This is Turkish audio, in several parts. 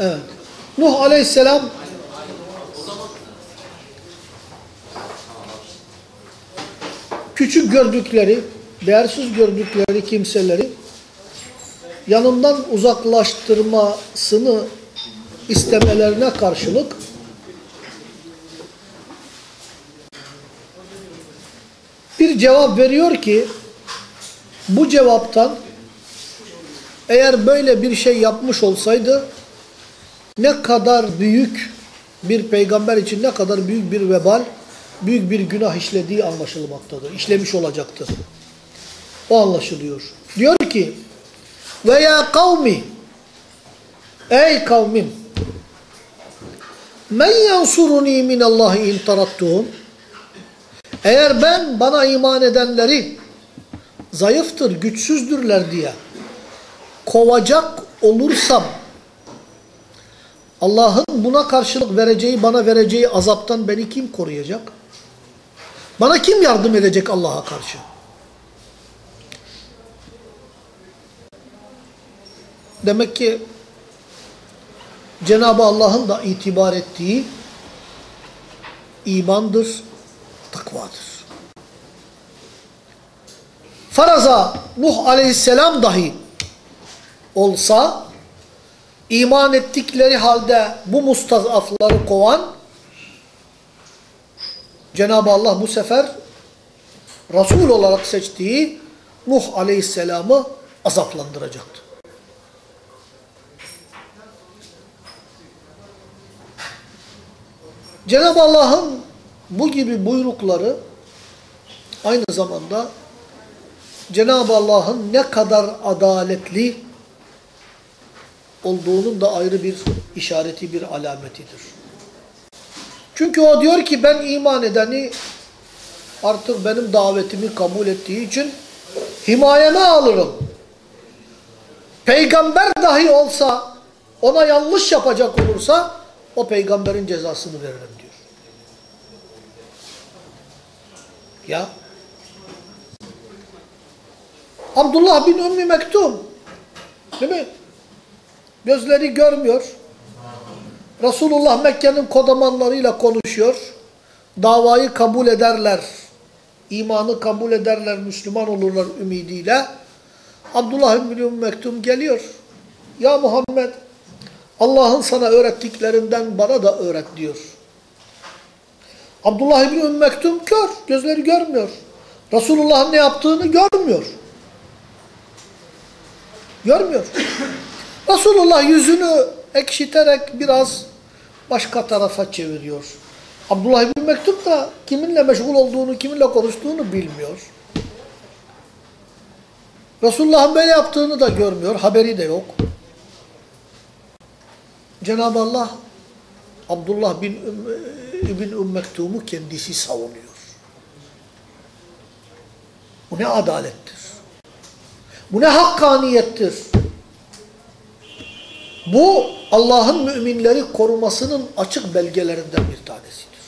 Evet. Nuh aleyhisselam küçük gördükleri, değersiz gördükleri kimseleri yanından uzaklaştırmasını istemelerine karşılık bir cevap veriyor ki bu cevaptan eğer böyle bir şey yapmış olsaydı ne kadar büyük bir peygamber için ne kadar büyük bir vebal, büyük bir günah işlediği anlaşılmaktadır. İşlemiş olacaktır. O anlaşılıyor. Diyor ki ve ya kavmi ey kavmim men yansuruni minallahi in eğer ben bana iman edenleri zayıftır, güçsüzdürler diye kovacak olursam Allah'ın buna karşılık vereceği, bana vereceği azaptan beni kim koruyacak? Bana kim yardım edecek Allah'a karşı? Demek ki Cenab-ı Allah'ın da itibar ettiği imandır, takvadır. Faraza Nuh aleyhisselam dahi olsa iman ettikleri halde bu mustazafları kovan Cenab-ı Allah bu sefer Resul olarak seçtiği Nuh aleyhisselamı azaplandıracaktı. Cenab-ı Allah'ın bu gibi buyrukları aynı zamanda Cenab-ı Allah'ın ne kadar adaletli olduğunun da ayrı bir işareti, bir alametidir. Çünkü o diyor ki ben iman edeni artık benim davetimi kabul ettiği için himayeme alırım. Peygamber dahi olsa ona yanlış yapacak olursa o peygamberin cezasını veririm diyor. Ya Abdullah bin Ümmü Mektum değil mi? Gözleri görmüyor. Resulullah Mekke'nin kodamanlarıyla konuşuyor. Davayı kabul ederler. İmanı kabul ederler, Müslüman olurlar ümidiyle. Abdullah bin Mektum geliyor. Ya Muhammed Allah'ın sana öğrettiklerinden bana da öğret diyor. Abdullah bin Mektum kör, gözleri görmüyor. Resulullah'ın ne yaptığını görmüyor. Görmüyor. Resulullah yüzünü ekşiterek biraz başka tarafa çeviriyor. Abdullah bin Mektup da kiminle meşgul olduğunu, kiminle konuştuğunu bilmiyor. Resulullah'ın böyle yaptığını da görmüyor, haberi de yok. Cenab-ı Allah Abdullah bin, bin Ümm Mektum'u kendisi savunuyor. Bu ne adalettir. Bu ne hakkaniyettir. Bu Allah'ın müminleri korumasının açık belgelerinden bir tanesidir.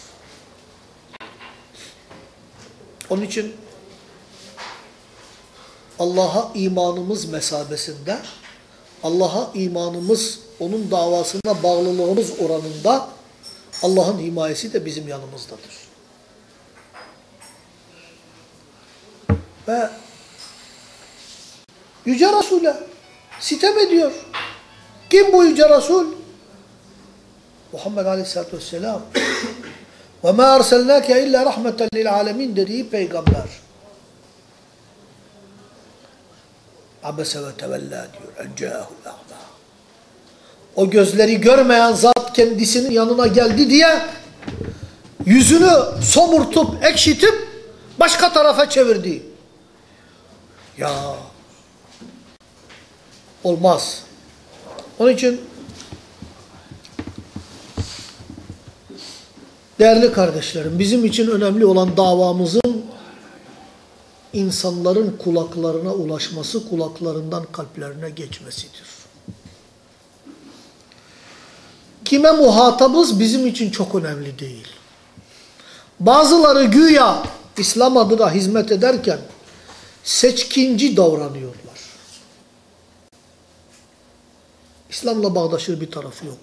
Onun için Allah'a imanımız mesabesinde, Allah'a imanımız, onun davasına bağlılığımız oranında Allah'ın himayesi de bizim yanımızdadır. Ve Yüce Resul'e sitem ediyor. Kim bu Yüce Resul? Muhammed Aleyhisselatü Vesselam. وَمَا أَرْسَلْنَاكَ اِلَّا رَحْمَةً لِلْعَالَمِينَ dediği peygamber. Abese ve tevella diyor. اَنْجَاهُ الْاَعْمَى O gözleri görmeyen zat kendisinin yanına geldi diye yüzünü somurtup, ekşitip başka tarafa çevirdi. Ya olmaz. Onun için değerli kardeşlerim bizim için önemli olan davamızın insanların kulaklarına ulaşması, kulaklarından kalplerine geçmesidir. Kime muhatabız bizim için çok önemli değil. Bazıları güya İslam adına hizmet ederken seçkinci davranıyorlar. İslam'la bağdaşır bir tarafı yok.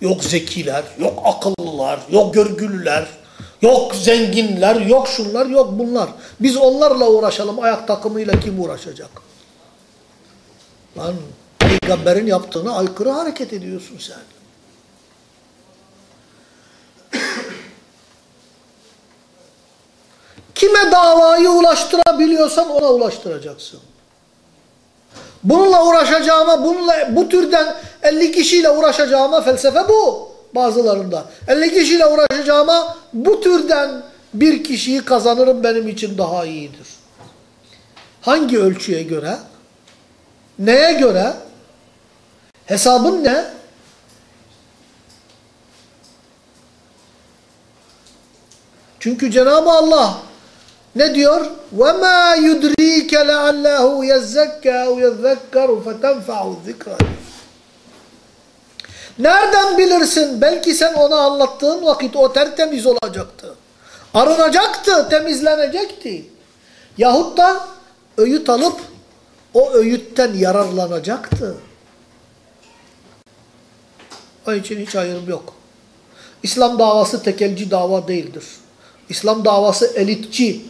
Yok zekiler, yok akıllılar, yok görgülüler, yok zenginler, yok şunlar, yok bunlar. Biz onlarla uğraşalım, ayak takımıyla kim uğraşacak? Lan peygamberin yaptığına aykırı hareket ediyorsun sen. Kime davayı ulaştırabiliyorsan ona ulaştıracaksın. Bununla uğraşacağıma, bununla, bu türden 50 kişiyle uğraşacağıma felsefe bu bazılarında. 50 kişiyle uğraşacağıma bu türden bir kişiyi kazanırım benim için daha iyidir. Hangi ölçüye göre? Neye göre? Hesabın ne? Çünkü Cenab-ı Allah ne diyor? وَمَا يُدْرِيكَ لَعَلَّهُ يَزَّكَّى اَوْ يَذَّكَّرُ فَتَنْفَعُ الذِّكْرَ Nereden bilirsin? Belki sen ona anlattığın vakit o tertemiz olacaktı. Arınacaktı, temizlenecekti. Yahut da öğüt alıp o öğütten yararlanacaktı. Onun için hiç ayrım yok. İslam davası tekelci dava değildir. İslam davası elitçi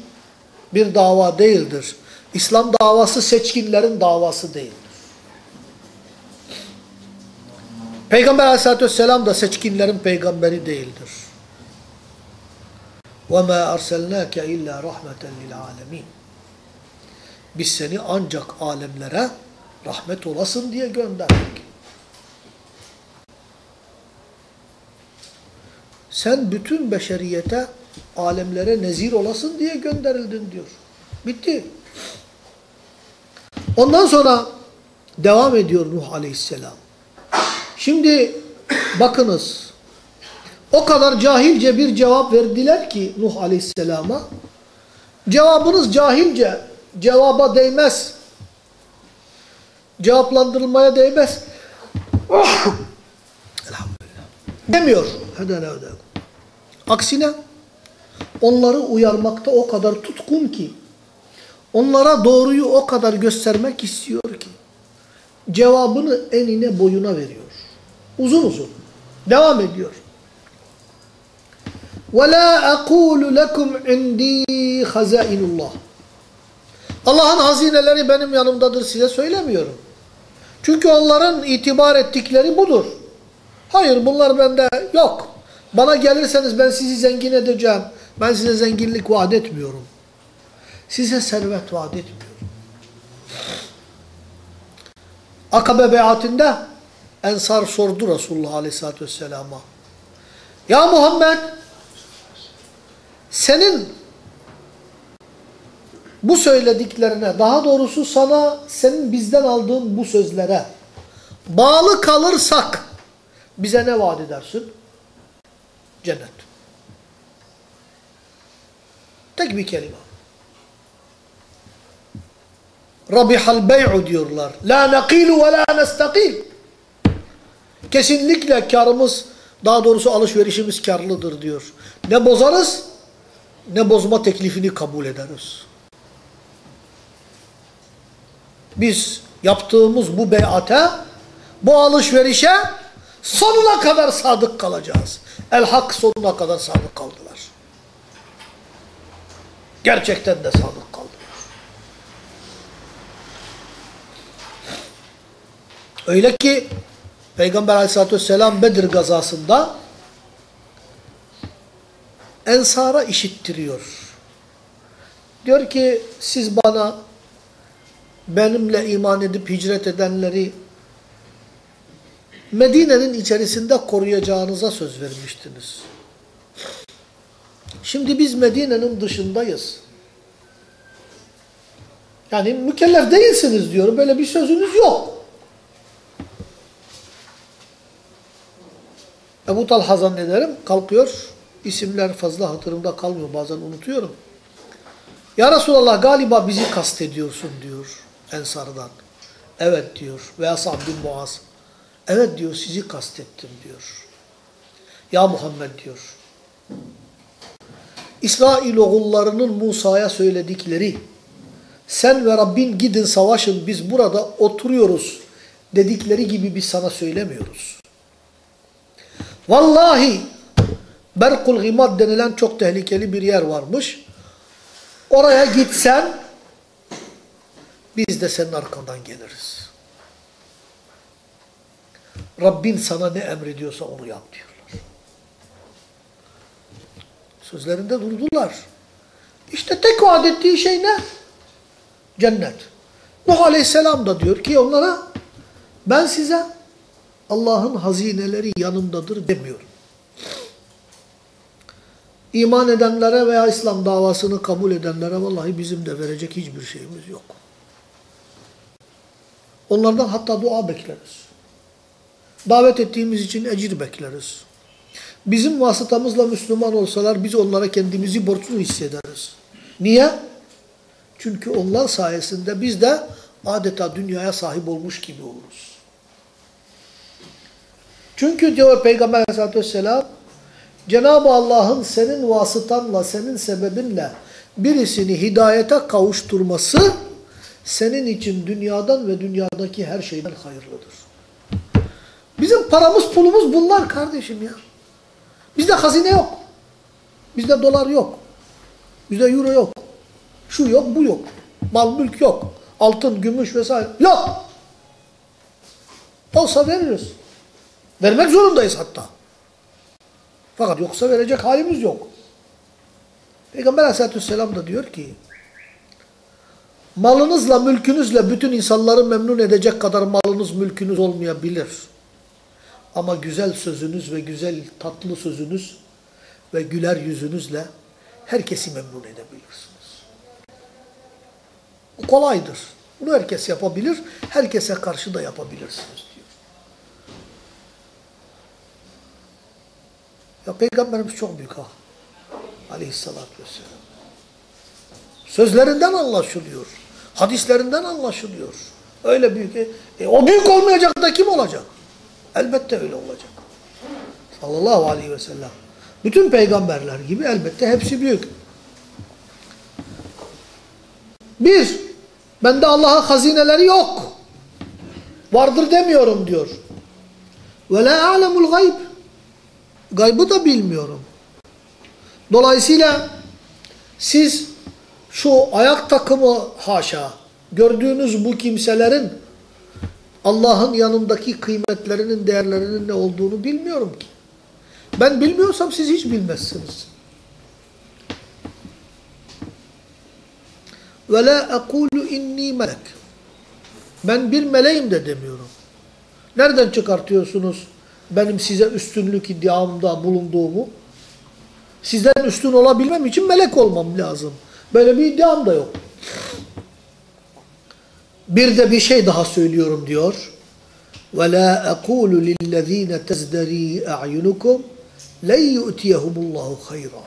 bir dava değildir. İslam davası seçkinlerin davası değildir. Peygamber aleyhissalatü vesselam da seçkinlerin peygamberi değildir. وَمَا أَرْسَلْنَاكَ اِلَّا رَحْمَةً لِلْعَالَمِينَ Biz seni ancak alemlere rahmet olasın diye gönderdik. Sen bütün beşeriyete, alemlere nezir olasın diye gönderildin diyor. Bitti. Ondan sonra devam ediyor Nuh aleyhisselam. Şimdi bakınız o kadar cahilce bir cevap verdiler ki Nuh aleyhisselama cevabınız cahilce cevaba değmez. Cevaplandırılmaya değmez. Elhamdülillah. Demiyor. Aksine onları uyarmakta o kadar tutkun ki onlara doğruyu o kadar göstermek istiyor ki cevabını enine boyuna veriyor. Uzun uzun. Devam ediyor. وَلَا أَقُولُ لَكُمْ عِنْدِي خَزَائِنُ اللّٰهِ Allah'ın hazineleri benim yanımdadır size söylemiyorum. Çünkü onların itibar ettikleri budur. Hayır bunlar bende yok. Bana gelirseniz ben sizi zengin edeceğim. Ben size zenginlik vaat etmiyorum. Size servet vaat etmiyorum. Akabe beyatinde Ensar sordu Resulullah Aleyhisselatü Vesselam'a. Ya Muhammed senin bu söylediklerine, daha doğrusu sana senin bizden aldığın bu sözlere bağlı kalırsak bize ne vaat edersin? Cennet. Tek bir kelime. Rabihal bey'u diyorlar. La nakilu ve la nestakil. Kesinlikle karımız, daha doğrusu alışverişimiz karlıdır diyor. Ne bozarız, ne bozma teklifini kabul ederiz. Biz yaptığımız bu beyate, bu alışverişe sonuna kadar sadık kalacağız. El Hak sonuna kadar sadık kaldılar. Gerçekten de sadık kaldılar. Öyle ki Peygamber aleyhissalatü vesselam Bedir gazasında Ensar'a işittiriyor. Diyor ki siz bana benimle iman edip hicret edenleri Medine'nin içerisinde koruyacağınıza söz vermiştiniz. Şimdi biz Medine'nin dışındayız. Yani mükellef değilsiniz diyor. Böyle bir sözünüz yok. Ebu Talha zannederim kalkıyor. İsimler fazla hatırımda kalmıyor. Bazen unutuyorum. Ya Resulallah galiba bizi kastediyorsun diyor Ensar'dan. Evet diyor. Veya Sa'd bin Muaz. Evet diyor sizi kastettim diyor. Ya Muhammed diyor. İsrail oğullarının Musa'ya söyledikleri sen ve Rabbin gidin savaşın biz burada oturuyoruz dedikleri gibi biz sana söylemiyoruz. Vallahi Berkul Gimad denilen çok tehlikeli bir yer varmış. Oraya gitsen biz de senin arkandan geliriz. Rabbin sana ne emrediyorsa onu yap diyorlar. Sözlerinde durdular. İşte tek vaat ettiği şey ne? Cennet. Nuh Aleyhisselam da diyor ki onlara ben size Allah'ın hazineleri yanımdadır demiyorum. İman edenlere veya İslam davasını kabul edenlere vallahi bizim de verecek hiçbir şeyimiz yok. Onlardan hatta dua bekleriz. Davet ettiğimiz için ecir bekleriz. Bizim vasıtamızla Müslüman olsalar biz onlara kendimizi borçlu hissederiz. Niye? Çünkü onlar sayesinde biz de adeta dünyaya sahip olmuş gibi oluruz. Çünkü diyor Peygamber aleyhissalatü vesselam Cenab-ı Allah'ın senin vasıtanla, senin sebebinle birisini hidayete kavuşturması senin için dünyadan ve dünyadaki her şeyden hayırlıdır. Bizim paramız pulumuz bunlar kardeşim ya. Bizde hazine yok. Bizde dolar yok. Bizde euro yok. Şu yok, bu yok. Mal mülk yok. Altın, gümüş vesaire yok. Olsa veririz. Vermek zorundayız hatta. Fakat yoksa verecek halimiz yok. Peygamber aleyhissalatü da diyor ki malınızla, mülkünüzle bütün insanları memnun edecek kadar malınız, mülkünüz olmayabilir. Ama güzel sözünüz ve güzel tatlı sözünüz ve güler yüzünüzle herkesi memnun edebilirsiniz. Bu kolaydır. Bunu herkes yapabilir. Herkese karşı da yapabilirsiniz diyor. Ya Peygamberimiz çok büyük ha. Aleyhissalatü vesselam. Sözlerinden anlaşılıyor. Hadislerinden anlaşılıyor. Öyle büyük. E, o büyük olmayacak da kim olacak? Elbette öyle olacak. Sallallahu aleyhi ve sellem. Bütün peygamberler gibi elbette hepsi büyük. Bir, bende Allah'ın hazineleri yok. Vardır demiyorum diyor. Ve la a'lemul gayb. Gaybı da bilmiyorum. Dolayısıyla siz şu ayak takımı haşa gördüğünüz bu kimselerin Allah'ın yanındaki kıymetlerinin, değerlerinin ne olduğunu bilmiyorum ki. Ben bilmiyorsam siz hiç bilmezsiniz. Ve la ekulu inni melek. Ben bir meleğim de demiyorum. Nereden çıkartıyorsunuz benim size üstünlük iddiamda bulunduğumu? Sizden üstün olabilmem için melek olmam lazım. Böyle bir iddiam da yok. Bir de bir şey daha söylüyorum diyor. وَلَا أَقُولُ لِلَّذ۪ينَ تَزْدَر۪ي أَعْيُنُكُمْ لَنْ يُؤْتِيَهُمُ اللّٰهُ خَيْرًا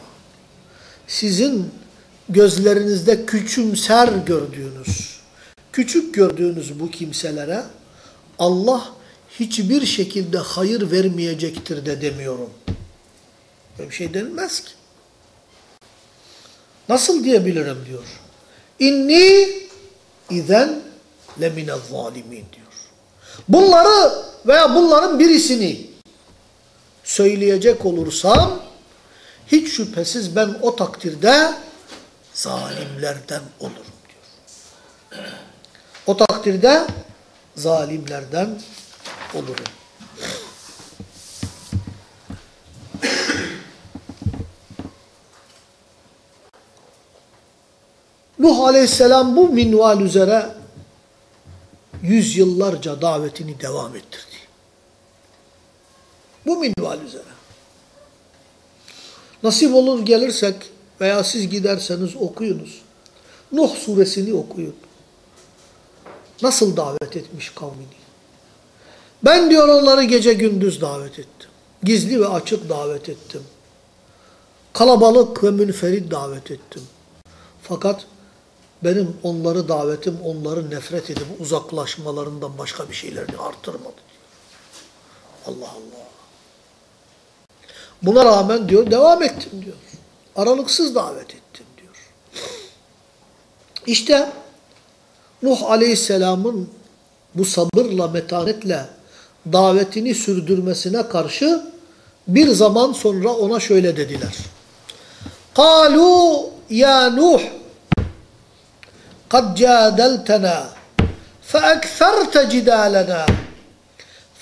Sizin gözlerinizde küçümser gördüğünüz, küçük gördüğünüz bu kimselere Allah hiçbir şekilde hayır vermeyecektir de demiyorum. Böyle bir şey denilmez ki. Nasıl diyebilirim diyor. İnni izen lemine zalimin diyor. Bunları veya bunların birisini söyleyecek olursam hiç şüphesiz ben o takdirde zalimlerden olurum diyor. O takdirde zalimlerden olurum. Nuh aleyhisselam bu minval üzere yüzyıllarca davetini devam ettirdi. Bu minval üzere. Nasip olur gelirsek veya siz giderseniz okuyunuz. Nuh suresini okuyun. Nasıl davet etmiş kavmini. Ben diyor onları gece gündüz davet ettim. Gizli ve açık davet ettim. Kalabalık ve münferit davet ettim. Fakat benim onları davetim, onları nefret edip uzaklaşmalarından başka bir şeylerini arttırmadı. Allah Allah. Buna rağmen diyor devam ettim diyor. Aralıksız davet ettim diyor. İşte Nuh Aleyhisselam'ın bu sabırla, metanetle davetini sürdürmesine karşı bir zaman sonra ona şöyle dediler. Kalu ya Nuh قَدْ جَادَلْتَنَا فَأَكْثَرْتَ جِدَالَنَا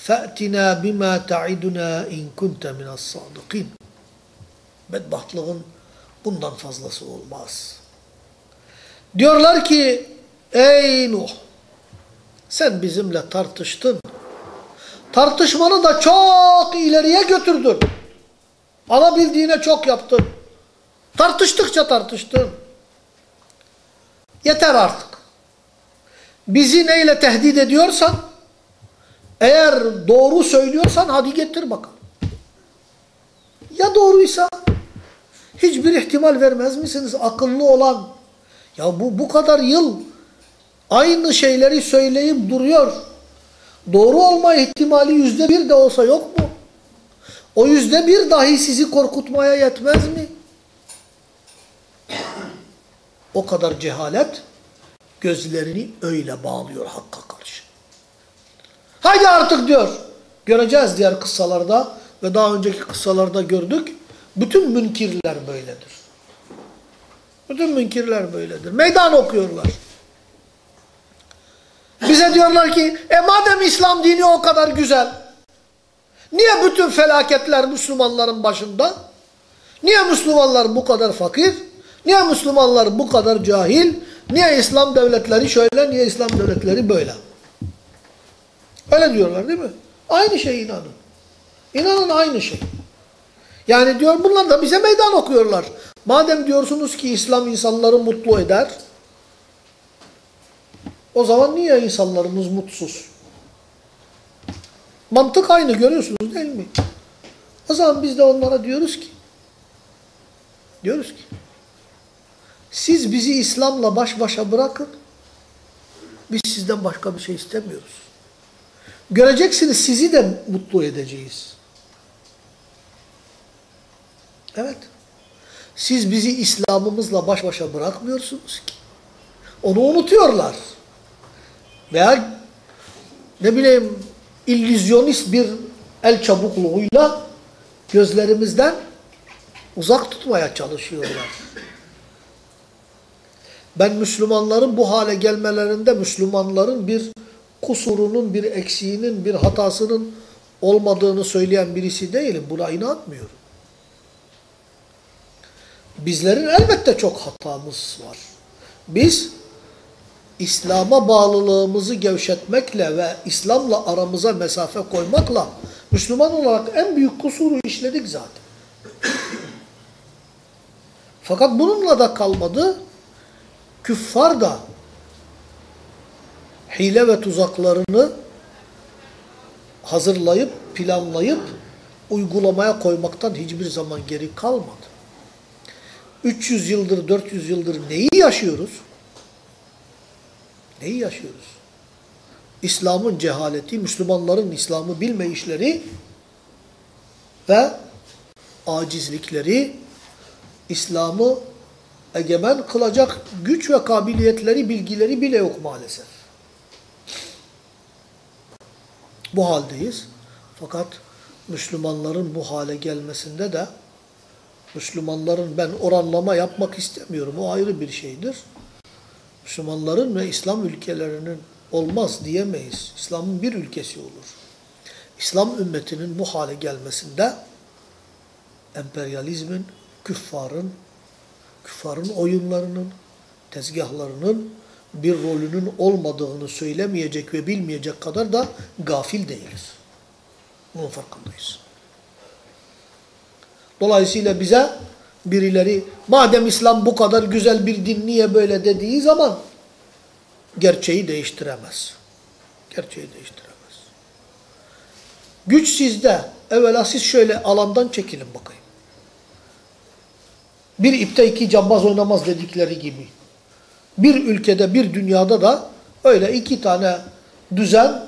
فَأْتِنَا بِمَا تَعِدُنَا اِنْ كُنْتَ مِنَ الصَّادِقِينَ Bedbahtlığın bundan fazlası olmaz. Diyorlar ki ey Nuh sen bizimle tartıştın. Tartışmanı da çok ileriye götürdün. Alabildiğine çok yaptın. Tartıştıkça tartıştın. Yeter artık. Bizi neyle tehdit ediyorsan, eğer doğru söylüyorsan hadi getir bakalım. Ya doğruysa hiçbir ihtimal vermez misiniz akıllı olan? Ya bu bu kadar yıl aynı şeyleri söyleyip duruyor. Doğru olma ihtimali yüzde bir de olsa yok mu? O yüzde bir dahi sizi korkutmaya yetmez mi? O kadar cehalet gözlerini öyle bağlıyor Hakk'a karşı. Haydi artık diyor. Göreceğiz diğer kıssalarda ve daha önceki kıssalarda gördük. Bütün münkirler böyledir. Bütün münkirler böyledir. Meydan okuyorlar. Bize diyorlar ki, e madem İslam dini o kadar güzel, niye bütün felaketler Müslümanların başında? Niye Müslümanlar bu kadar fakir? Niye Müslümanlar bu kadar cahil? Niye İslam devletleri şöyle, niye İslam devletleri böyle? Öyle diyorlar değil mi? Aynı şey inanın. İnanın aynı şey. Yani diyor bunlar da bize meydan okuyorlar. Madem diyorsunuz ki İslam insanları mutlu eder, o zaman niye insanlarımız mutsuz? Mantık aynı görüyorsunuz değil mi? O zaman biz de onlara diyoruz ki, diyoruz ki, siz bizi İslam'la baş başa bırakın, biz sizden başka bir şey istemiyoruz. Göreceksiniz sizi de mutlu edeceğiz. Evet. Siz bizi İslam'ımızla baş başa bırakmıyorsunuz ki. Onu unutuyorlar. Veya ne bileyim illüzyonist bir el çabukluğuyla gözlerimizden uzak tutmaya çalışıyorlar. Ben Müslümanların bu hale gelmelerinde Müslümanların bir kusurunun, bir eksiğinin, bir hatasının olmadığını söyleyen birisi değilim. Buna inanmıyorum. Bizlerin elbette çok hatamız var. Biz İslam'a bağlılığımızı gevşetmekle ve İslam'la aramıza mesafe koymakla Müslüman olarak en büyük kusuru işledik zaten. Fakat bununla da kalmadı. Küffar da hile ve tuzaklarını hazırlayıp, planlayıp uygulamaya koymaktan hiçbir zaman geri kalmadı. 300 yıldır, 400 yıldır neyi yaşıyoruz? Neyi yaşıyoruz? İslam'ın cehaleti, Müslümanların İslam'ı bilme işleri ve acizlikleri, İslam'ı egemen kılacak güç ve kabiliyetleri, bilgileri bile yok maalesef. Bu haldeyiz. Fakat Müslümanların bu hale gelmesinde de Müslümanların ben oranlama yapmak istemiyorum. O ayrı bir şeydir. Müslümanların ve İslam ülkelerinin olmaz diyemeyiz. İslam'ın bir ülkesi olur. İslam ümmetinin bu hale gelmesinde emperyalizmin, küffarın, küffarın oyunlarının, tezgahlarının bir rolünün olmadığını söylemeyecek ve bilmeyecek kadar da gafil değiliz. Bunun farkındayız. Dolayısıyla bize birileri madem İslam bu kadar güzel bir din niye böyle dediği zaman gerçeği değiştiremez. Gerçeği değiştiremez. Güç sizde. Evvela siz şöyle alandan çekilin bakayım. Bir ipte iki cambaz oynamaz dedikleri gibi. Bir ülkede, bir dünyada da öyle iki tane düzen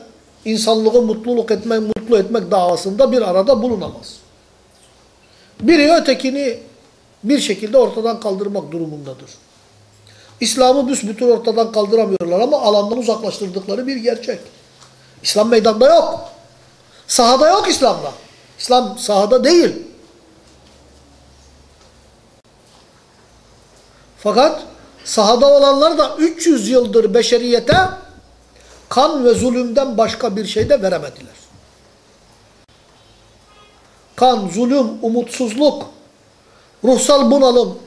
insanlığı mutluluk etmek, mutlu etmek davasında bir arada bulunamaz. Biri ötekini bir şekilde ortadan kaldırmak durumundadır. İslam'ı büsbütün ortadan kaldıramıyorlar ama alandan uzaklaştırdıkları bir gerçek. İslam meydanda yok. Sahada yok İslam'da. İslam sahada değil. Fakat sahada olanlar da 300 yıldır beşeriyete kan ve zulümden başka bir şey de veremediler. Kan, zulüm, umutsuzluk, ruhsal bunalım,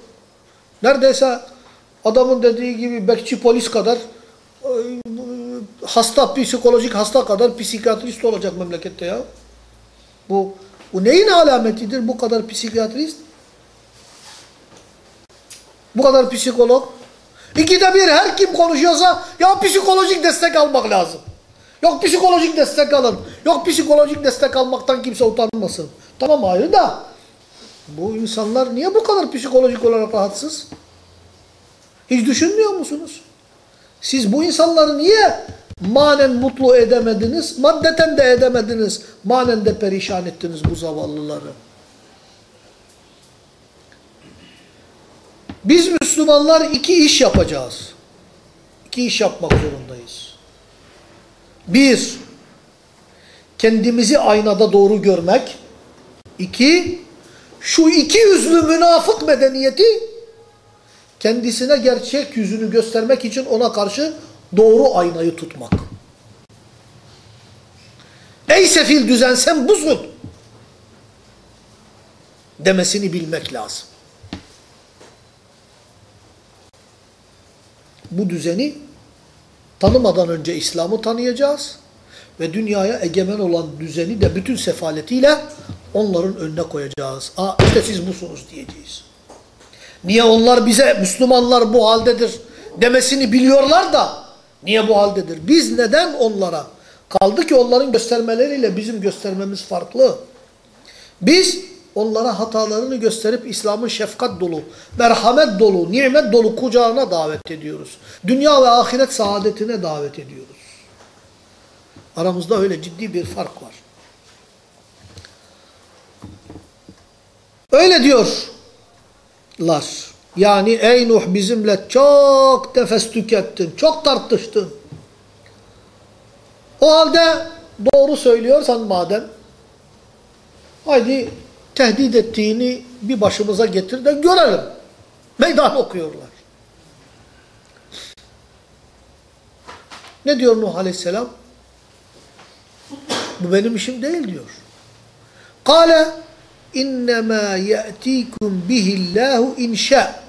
neredeyse adamın dediği gibi bekçi polis kadar e, hasta, psikolojik hasta kadar psikiyatrist olacak memlekette ya. Bu, bu neyin alametidir bu kadar psikiyatrist? Bu kadar psikolog. İkide bir her kim konuşuyorsa ya psikolojik destek almak lazım. Yok psikolojik destek alın. Yok psikolojik destek almaktan kimse utanmasın. Tamam ayrı da bu insanlar niye bu kadar psikolojik olarak rahatsız? Hiç düşünmüyor musunuz? Siz bu insanları niye manen mutlu edemediniz, maddeten de edemediniz, manen de perişan ettiniz bu zavallıları? Biz Müslümanlar iki iş yapacağız. İki iş yapmak zorundayız. Bir, kendimizi aynada doğru görmek. İki, şu iki yüzlü münafık medeniyeti kendisine gerçek yüzünü göstermek için ona karşı doğru aynayı tutmak. Ey sefil düzen sen busun demesini bilmek lazım. Bu düzeni tanımadan önce İslam'ı tanıyacağız ve dünyaya egemen olan düzeni de bütün sefaletiyle onların önüne koyacağız. Aa işte siz busunuz diyeceğiz. Niye onlar bize Müslümanlar bu haldedir demesini biliyorlar da niye bu haldedir? Biz neden onlara? Kaldı ki onların göstermeleriyle bizim göstermemiz farklı. Biz onlara hatalarını gösterip İslam'ın şefkat dolu, merhamet dolu, nimet dolu kucağına davet ediyoruz. Dünya ve ahiret saadetine davet ediyoruz. Aramızda öyle ciddi bir fark var. Öyle diyorlar. Yani ey Nuh bizimle çok tefes tükettin, çok tartıştın. O halde doğru söylüyorsan madem, haydi tehdit ettiğini bir başımıza getir de görelim. Meydan okuyorlar. Ne diyor Nuh Aleyhisselam? Bu benim işim değil diyor. Kale innema ye'tikum bihillahu inşa.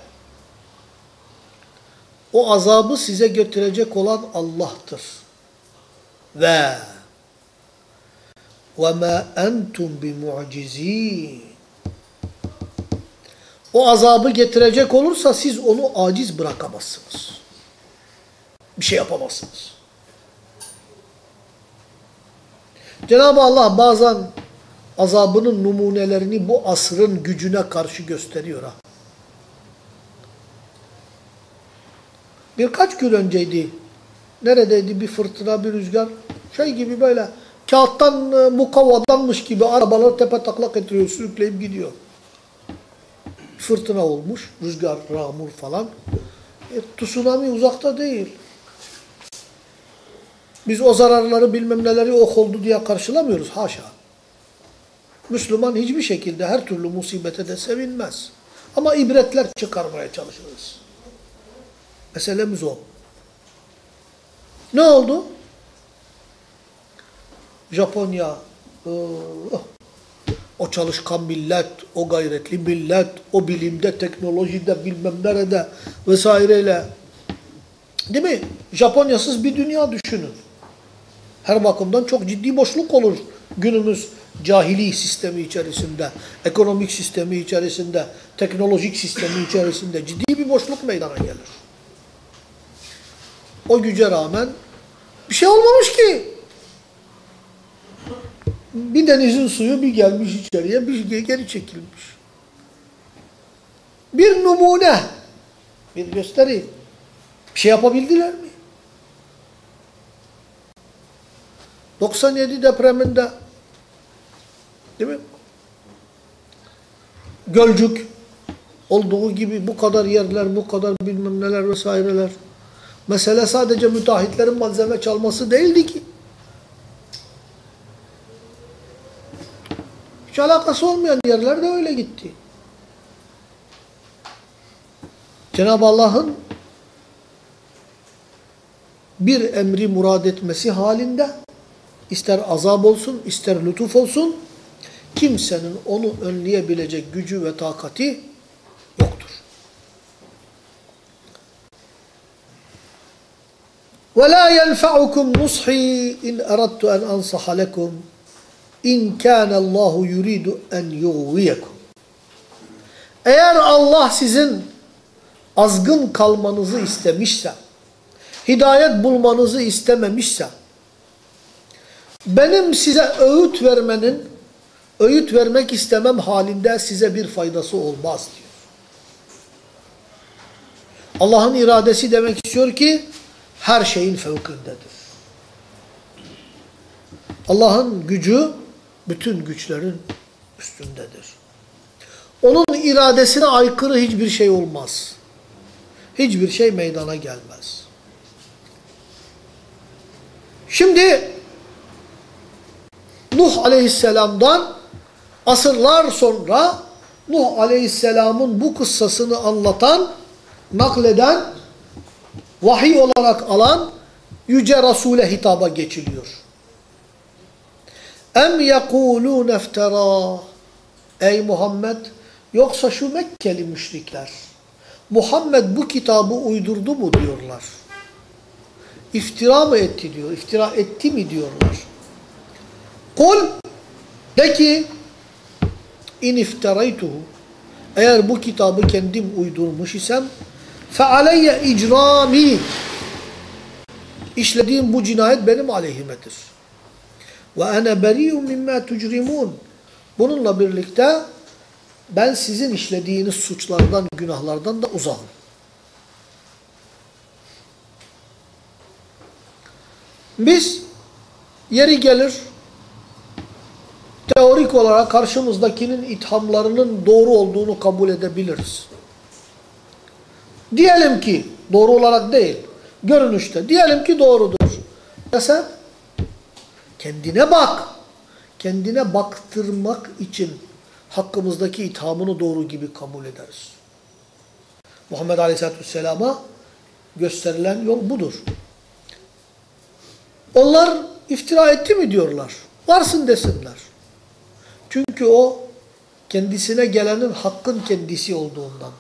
O azabı size götürecek olan Allah'tır. Ve وَمَا أَنْتُمْ بِمُعْجِز۪ينَ O azabı getirecek olursa siz onu aciz bırakamazsınız. Bir şey yapamazsınız. Cenab-ı Allah bazen azabının numunelerini bu asrın gücüne karşı gösteriyor. Ha. Birkaç gün önceydi. Neredeydi bir fırtına, bir rüzgar? Şey gibi böyle kağıttan e, mukavvadanmış gibi arabalar tepe taklak ettiriyor, sürükleyip gidiyor. Fırtına olmuş, rüzgar, rağmur falan. E, tsunami uzakta değil. Biz o zararları bilmem neleri ok oldu diye karşılamıyoruz. Haşa. Müslüman hiçbir şekilde her türlü musibete de sevinmez. Ama ibretler çıkarmaya çalışırız. Meselemiz o. Ne oldu? Japonya, oh, o çalışkan millet, o gayretli millet, o bilimde, teknolojide, bilmem nerede vesaireyle. Değil mi? Japonyasız bir dünya düşünün. Her bakımdan çok ciddi boşluk olur günümüz cahili sistemi içerisinde, ekonomik sistemi içerisinde, teknolojik sistemi içerisinde ciddi bir boşluk meydana gelir. O güce rağmen bir şey olmamış ki. Bir denizin suyu bir gelmiş içeriye, bir geri çekilmiş. Bir numune, bir gösteri. Bir şey yapabildiler mi? 97 depreminde değil mi? Gölcük olduğu gibi bu kadar yerler, bu kadar bilmem neler vesaireler. Mesele sadece müteahhitlerin malzeme çalması değildi ki. Hiç alakası olmayan yerler de öyle gitti. Cenab-ı Allah'ın bir emri murad etmesi halinde ister azap olsun, ister lütuf olsun kimsenin onu önleyebilecek gücü ve takati yoktur. وَلَا يَنْفَعُكُمْ نُصْحِي اِنْ اَرَدْتُ اَنْ أَنْصَحَ لَكُمْ İn kana Allahu yuridu en yughwiyakum. Eğer Allah sizin azgın kalmanızı istemişse, hidayet bulmanızı istememişse, benim size öğüt vermenin, öğüt vermek istemem halinde size bir faydası olmaz diyor. Allah'ın iradesi demek istiyor ki, her şeyin fevkindedir. Allah'ın gücü bütün güçlerin üstündedir. Onun iradesine aykırı hiçbir şey olmaz. Hiçbir şey meydana gelmez. Şimdi Nuh aleyhisselamdan asırlar sonra Nuh aleyhisselamın bu kıssasını anlatan, nakleden vahiy olarak alan Yüce Resul'e hitaba geçiliyor. Em yekulûn efterâ. Ey Muhammed yoksa şu Mekkeli müşrikler Muhammed bu kitabı uydurdu mu diyorlar. İftira mı etti diyor. İftira etti mi diyorlar. Kul de ki in iftaraytuhu eğer bu kitabı kendim uydurmuş isem fe aleyye icrami işlediğim bu cinayet benim aleyhimedir. Ve ene beriyum mimma tucrimun. Bununla birlikte ben sizin işlediğiniz suçlardan, günahlardan da uzağım. Biz yeri gelir teorik olarak karşımızdakinin ithamlarının doğru olduğunu kabul edebiliriz. Diyelim ki doğru olarak değil, görünüşte. Diyelim ki doğrudur. Desem kendine bak. Kendine baktırmak için hakkımızdaki ithamını doğru gibi kabul ederiz. Muhammed Aleyhisselatü Vesselam'a gösterilen yol budur. Onlar iftira etti mi diyorlar. Varsın desinler. Çünkü o kendisine gelenin hakkın kendisi olduğundan,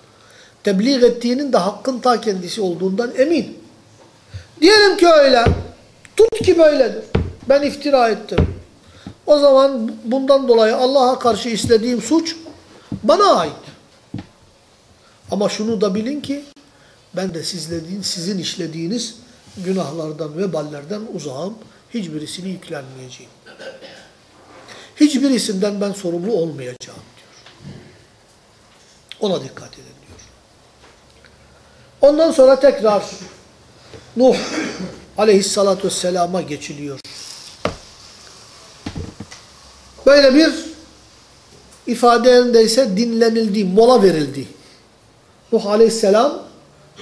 tebliğ ettiğinin de hakkın ta kendisi olduğundan emin. Diyelim ki öyle. Tut ki böyledir. Ben iftira ettim. O zaman bundan dolayı Allah'a karşı istediğim suç bana ait. Ama şunu da bilin ki ben de sizlediğin, sizin işlediğiniz günahlardan ve ballerden uzağım. Hiçbirisini yüklenmeyeceğim. Hiçbirisinden ben sorumlu olmayacağım diyor. Ona dikkat edin diyor. Ondan sonra tekrar Nuh aleyhissalatü vesselama geçiliyor. Böyle bir ifade yerindeyse dinlenildi, mola verildi. Nuh aleyhisselam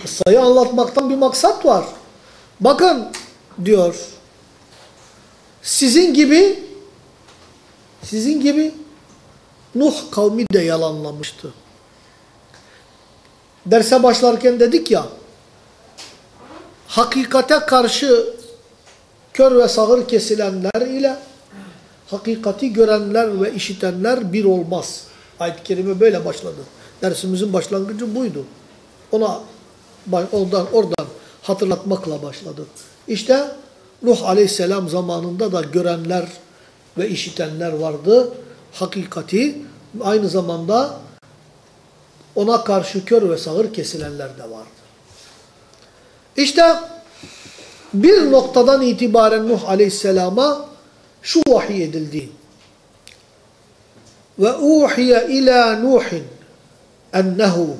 kıssayı anlatmaktan bir maksat var. Bakın diyor, sizin gibi sizin gibi Nuh kavmi de yalanlamıştı. Derse başlarken dedik ya, hakikate karşı kör ve sağır kesilenler ile hakikati görenler ve işitenler bir olmaz. Ayet-i Kerime böyle başladı. Dersimizin başlangıcı buydu. Ona oradan, oradan hatırlatmakla başladı. İşte Nuh Aleyhisselam zamanında da görenler ve işitenler vardı. Hakikati aynı zamanda ona karşı kör ve sağır kesilenler de vardı. İşte bir noktadan itibaren Nuh Aleyhisselam'a şu vahiy edildi. Ve uhiye ila Nuhin ennehu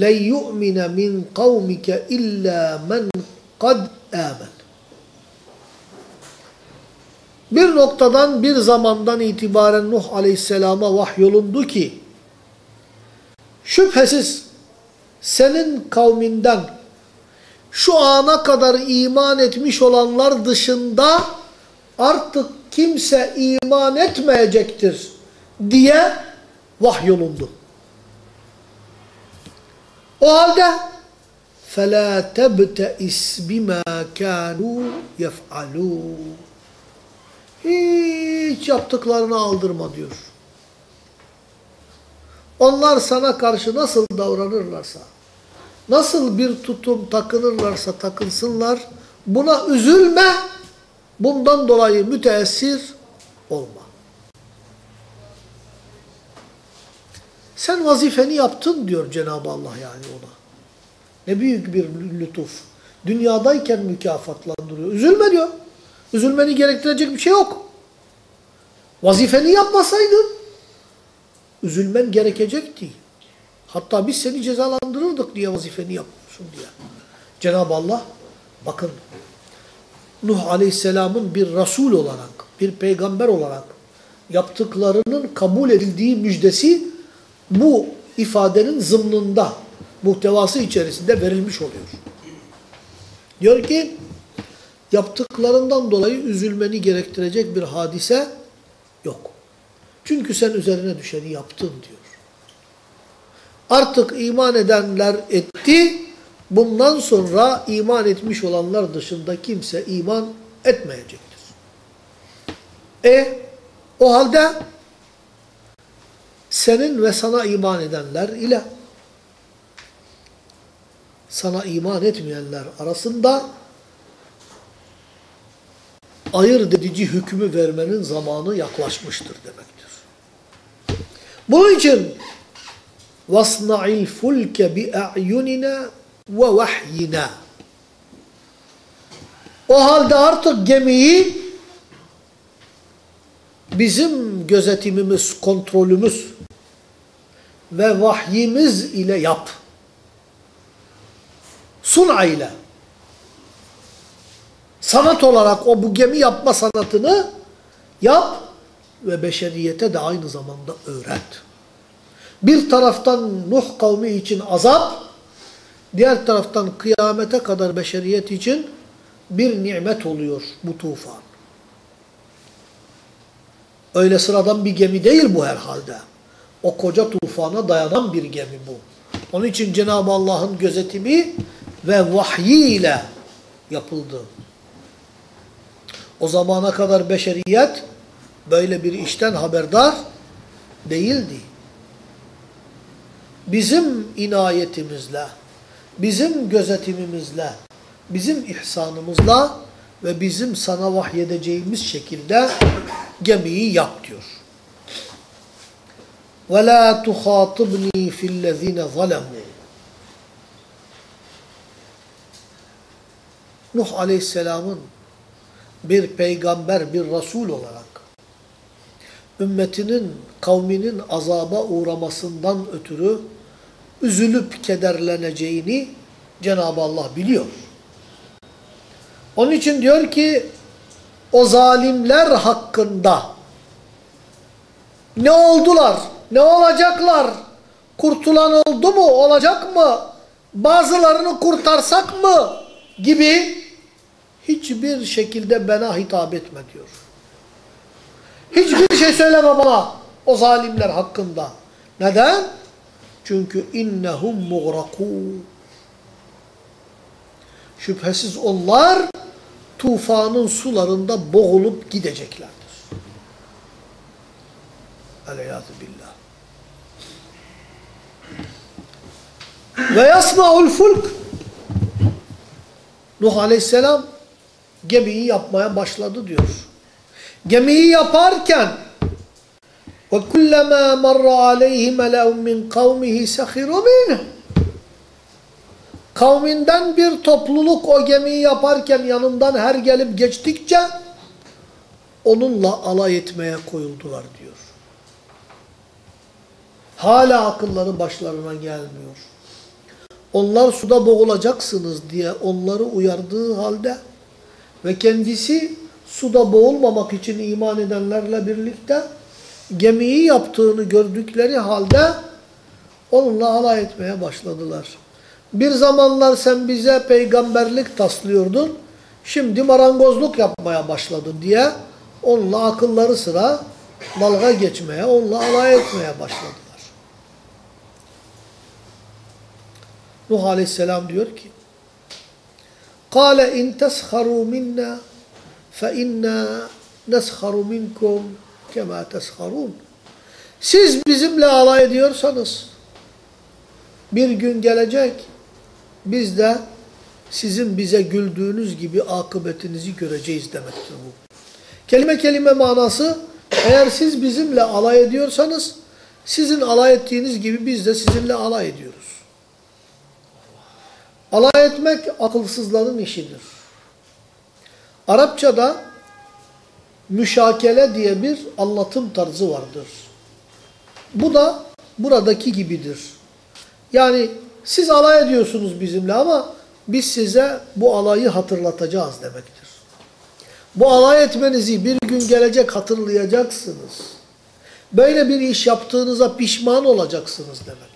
len yu'mine min kavmike illa men kad amen. Bir noktadan bir zamandan itibaren Nuh Aleyhisselam'a vahyolundu ki Şüphesiz senin kavminden şu ana kadar iman etmiş olanlar dışında artık kimse iman etmeyecektir diye vahyolundu. O halde فَلَا تَبْتَئِسْ بِمَا كَانُوا يَفْعَلُونَ Hiç yaptıklarını aldırma diyor. Onlar sana karşı nasıl davranırlarsa, nasıl bir tutum takınırlarsa takınsınlar, buna üzülme, bundan dolayı müteessir olma. Sen vazifeni yaptın diyor Cenab-ı Allah yani ona. Ne büyük bir lütuf. Dünyadayken mükafatlandırıyor. Üzülme diyor. Üzülmeni gerektirecek bir şey yok. Vazifeni yapmasaydın üzülmen gerekecekti. Hatta biz seni cezalandırırdık diye vazifeni yapmışsın diye. Cenab-ı Allah bakın Nuh Aleyhisselam'ın bir Resul olarak, bir peygamber olarak yaptıklarının kabul edildiği müjdesi bu ifadenin zımnında, muhtevası içerisinde verilmiş oluyor. Diyor ki, yaptıklarından dolayı üzülmeni gerektirecek bir hadise yok. Çünkü sen üzerine düşeni yaptın diyor. Artık iman edenler etti, Bundan sonra iman etmiş olanlar dışında kimse iman etmeyecektir. E o halde senin ve sana iman edenler ile sana iman etmeyenler arasında ayırt edici hükmü vermenin zamanı yaklaşmıştır demektir. Bunun için vasna'il fulke bi a'yunina ve vahyina. O halde artık gemiyi bizim gözetimimiz, kontrolümüz ve vahyimiz ile yap. Suna ile. Sanat olarak o bu gemi yapma sanatını yap ve beşeriyete de aynı zamanda öğret. Bir taraftan Nuh kavmi için azap, diğer taraftan kıyamete kadar beşeriyet için bir nimet oluyor bu tufan. Öyle sıradan bir gemi değil bu herhalde. O koca tufana dayanan bir gemi bu. Onun için Cenab-ı Allah'ın gözetimi ve vahyiyle yapıldı. O zamana kadar beşeriyet böyle bir işten haberdar değildi. Bizim inayetimizle, bizim gözetimimizle, bizim ihsanımızla ve bizim sana vahyedeceğimiz şekilde gemiyi yap diyor. وَلَا تُخَاطِبْنِي فِي الَّذ۪ينَ ظَلَمُوا Nuh Aleyhisselam'ın bir peygamber, bir Resul olarak ümmetinin, kavminin azaba uğramasından ötürü üzülüp kederleneceğini Cenab-ı Allah biliyor. Onun için diyor ki o zalimler hakkında ne oldular, ne olacaklar, kurtulan oldu mu, olacak mı, bazılarını kurtarsak mı gibi hiçbir şekilde bana hitap etme diyor. Hiçbir şey söyleme bana o zalimler hakkında. Neden? Çünkü innehum mugrakun. Şüphesiz onlar tufanın sularında boğulup gideceklerdir. Aleyhâzü billah. Ve yasna'ul fulk Nuh aleyhisselam gemiyi yapmaya başladı diyor. Gemiyi yaparken وَكُلَّمَا مَرَّ عَلَيْهِ مَلَأٌ مِّنْ قَوْمِهِ سَخِرُوا مِنْهُ Kavminden bir topluluk o gemiyi yaparken yanından her gelip geçtikçe onunla alay etmeye koyuldular diyor. Hala akılları başlarına gelmiyor. Onlar suda boğulacaksınız diye onları uyardığı halde ve kendisi suda boğulmamak için iman edenlerle birlikte gemiyi yaptığını gördükleri halde onunla alay etmeye başladılar. Bir zamanlar sen bize peygamberlik taslıyordun, şimdi marangozluk yapmaya başladın diye onunla akılları sıra dalga geçmeye, onunla alay etmeye başladılar. Nuh Aleyhisselam diyor ki, قَالَ اِنْ تَسْخَرُوا مِنَّا فَاِنَّا نَسْخَرُ مِنْكُمْ kema tesharun. Siz bizimle alay ediyorsanız bir gün gelecek biz de sizin bize güldüğünüz gibi akıbetinizi göreceğiz demektir bu. Kelime kelime manası eğer siz bizimle alay ediyorsanız sizin alay ettiğiniz gibi biz de sizinle alay ediyoruz. Alay etmek akılsızların işidir. Arapçada müşakele diye bir anlatım tarzı vardır. Bu da buradaki gibidir. Yani siz alay ediyorsunuz bizimle ama biz size bu alayı hatırlatacağız demektir. Bu alay etmenizi bir gün gelecek hatırlayacaksınız. Böyle bir iş yaptığınıza pişman olacaksınız demektir.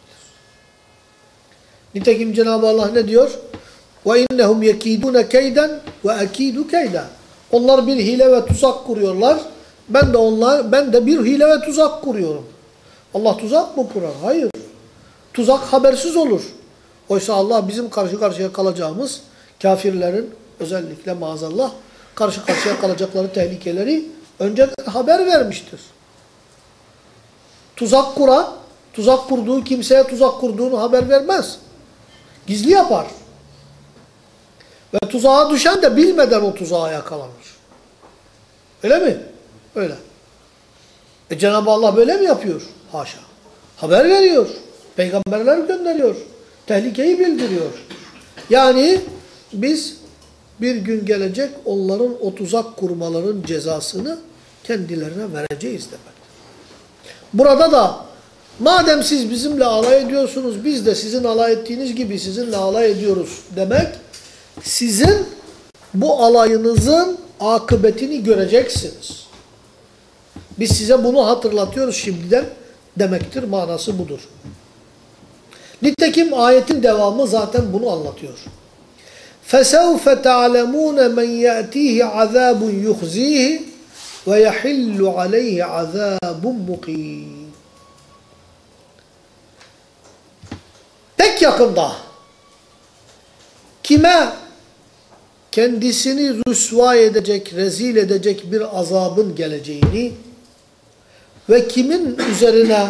Nitekim Cenab-ı Allah ne diyor? وَاِنَّهُمْ يَك۪يدُونَ كَيْدًا وَاَك۪يدُ كَيْدًا onlar bir hile ve tuzak kuruyorlar. Ben de onlar, ben de bir hile ve tuzak kuruyorum. Allah tuzak mı kurar? Hayır. Tuzak habersiz olur. Oysa Allah bizim karşı karşıya kalacağımız kafirlerin özellikle maazallah karşı karşıya kalacakları tehlikeleri önceden haber vermiştir. Tuzak kuran, tuzak kurduğu kimseye tuzak kurduğunu haber vermez. Gizli yapar. Ve tuzağa düşen de bilmeden o tuzağa yakalanır. Öyle mi? Öyle. E Cenab-ı Allah böyle mi yapıyor? Haşa. Haber veriyor. Peygamberler gönderiyor. Tehlikeyi bildiriyor. Yani biz bir gün gelecek onların o tuzak kurmaların cezasını kendilerine vereceğiz demek. Burada da madem siz bizimle alay ediyorsunuz biz de sizin alay ettiğiniz gibi sizinle alay ediyoruz demek sizin bu alayınızın akıbetini göreceksiniz. Biz size bunu hatırlatıyoruz şimdiden demektir. Manası budur. Nitekim ayetin devamı zaten bunu anlatıyor. فَسَوْفَ تَعْلَمُونَ مَنْ يَأْتِيهِ عَذَابٌ يُخْزِيهِ وَيَحِلُّ عَلَيْهِ عَذَابٌ مُقِيمٌ Pek yakında kime kendisini rüsva edecek, rezil edecek bir azabın geleceğini ve kimin üzerine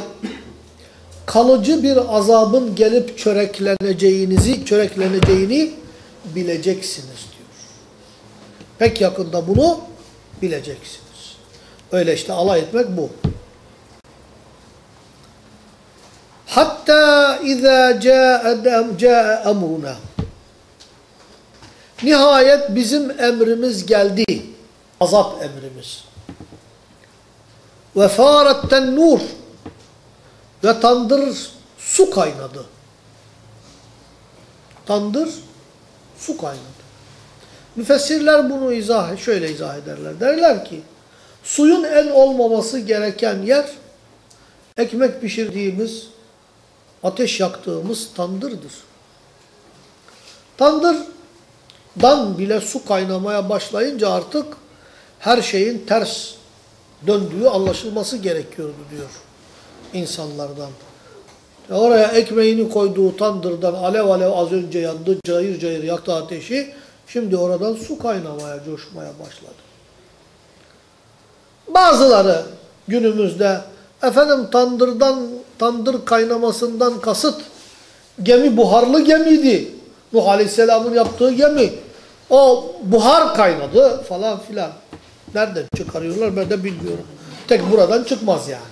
kalıcı bir azabın gelip çörekleneceğinizi, çörekleneceğini bileceksiniz diyor. Pek yakında bunu bileceksiniz. Öyle işte alay etmek bu. Hatta izâ câe emruna. Nihayet bizim emrimiz geldi. Azap emrimiz. Ve fâretten nur. Ve tandır su kaynadı. Tandır su kaynadı. Müfessirler bunu izah, şöyle izah ederler. Derler ki, suyun en olmaması gereken yer, ekmek pişirdiğimiz, ateş yaktığımız tandırdır. Tandırdan bile su kaynamaya başlayınca artık her şeyin ters döndüğü anlaşılması gerekiyordu diyor insanlardan. Oraya ekmeğini koyduğu tandırdan alev alev az önce yandı, cayır cayır yaktı ateşi. Şimdi oradan su kaynamaya, coşmaya başladı. Bazıları günümüzde efendim tandırdan, tandır kaynamasından kasıt gemi buharlı gemiydi. Nuh Aleyhisselam'ın yaptığı gemi. O buhar kaynadı falan filan. Nereden çıkarıyorlar ben de bilmiyorum. Tek buradan çıkmaz yani.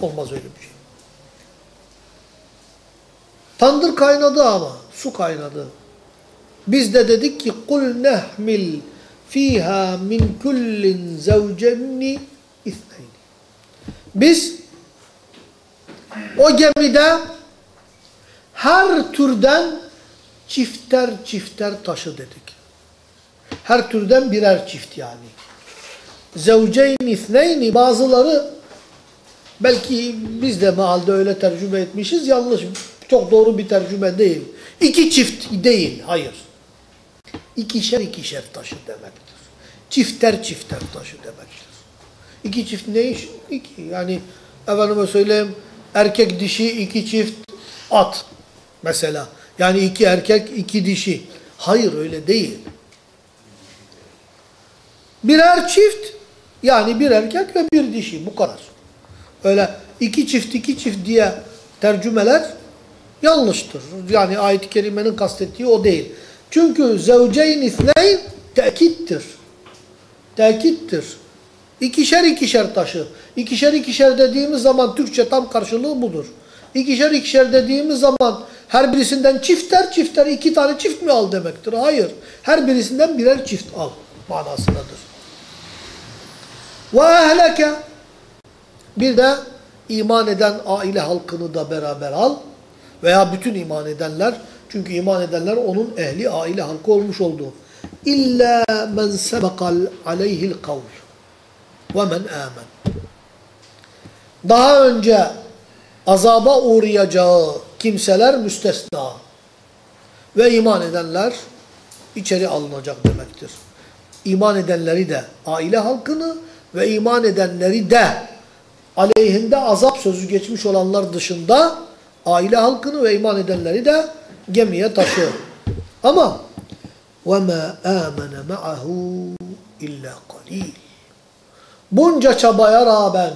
Olmaz öyle bir şey. Tandır kaynadı ama. Su kaynadı. Biz de dedik ki kul nehmil fiha min kullin zevcenni ithneyn. Biz o gemide her türden çifter çifter taşı dedik. Her türden birer çift yani. Zevceyn ithneyni bazıları Belki biz de mealde öyle tercüme etmişiz. Yanlış. Çok doğru bir tercüme değil. İki çift değil. Hayır. İkişer ikişer taşı demektir. Çifter çifter taşı demektir. İki çift ne iş? İki. Yani efendime söyleyeyim erkek dişi iki çift at mesela. Yani iki erkek iki dişi. Hayır öyle değil. Birer çift yani bir erkek ve bir dişi bu kadar. Öyle iki çift iki çift diye tercümeler yanlıştır. Yani ayet-i kerimenin kastettiği o değil. Çünkü zevceyn isneyn tekittir. Tekittir. İkişer ikişer taşı. İkişer ikişer dediğimiz zaman Türkçe tam karşılığı budur. İkişer ikişer dediğimiz zaman her birisinden çifter çifter iki tane çift mi al demektir? Hayır. Her birisinden birer çift al manasındadır. Ve ehleke bir de iman eden aile halkını da beraber al veya bütün iman edenler çünkü iman edenler onun ehli aile halkı olmuş oldu. İlla men sebekal aleyhil kavl ve men amen. Daha önce azaba uğrayacağı kimseler müstesna ve iman edenler içeri alınacak demektir. İman edenleri de aile halkını ve iman edenleri de aleyhinde azap sözü geçmiş olanlar dışında aile halkını ve iman edenleri de gemiye taşı. Ama وَمَا آمَنَ مَعَهُ اِلَّا قَلِيلٌ Bunca çabaya rağmen,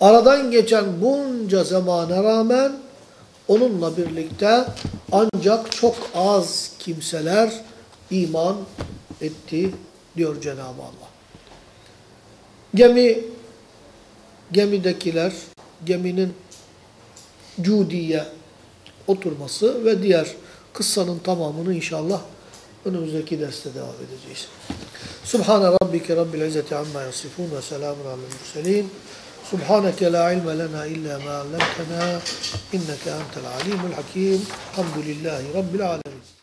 aradan geçen bunca zamana rağmen onunla birlikte ancak çok az kimseler iman etti diyor Cenab-ı Allah. Gemi, gemidekiler, geminin Cudi'ye oturması ve diğer kıssanın tamamını inşallah önümüzdeki derste devam edeceğiz. Subhane rabbike rabbil izzeti amma yasifun ve selamun alel murselin. Subhaneke la ilme lena illa ma allamtena inneke entel alimul hakim. Hamdülillahi rabbil alemin.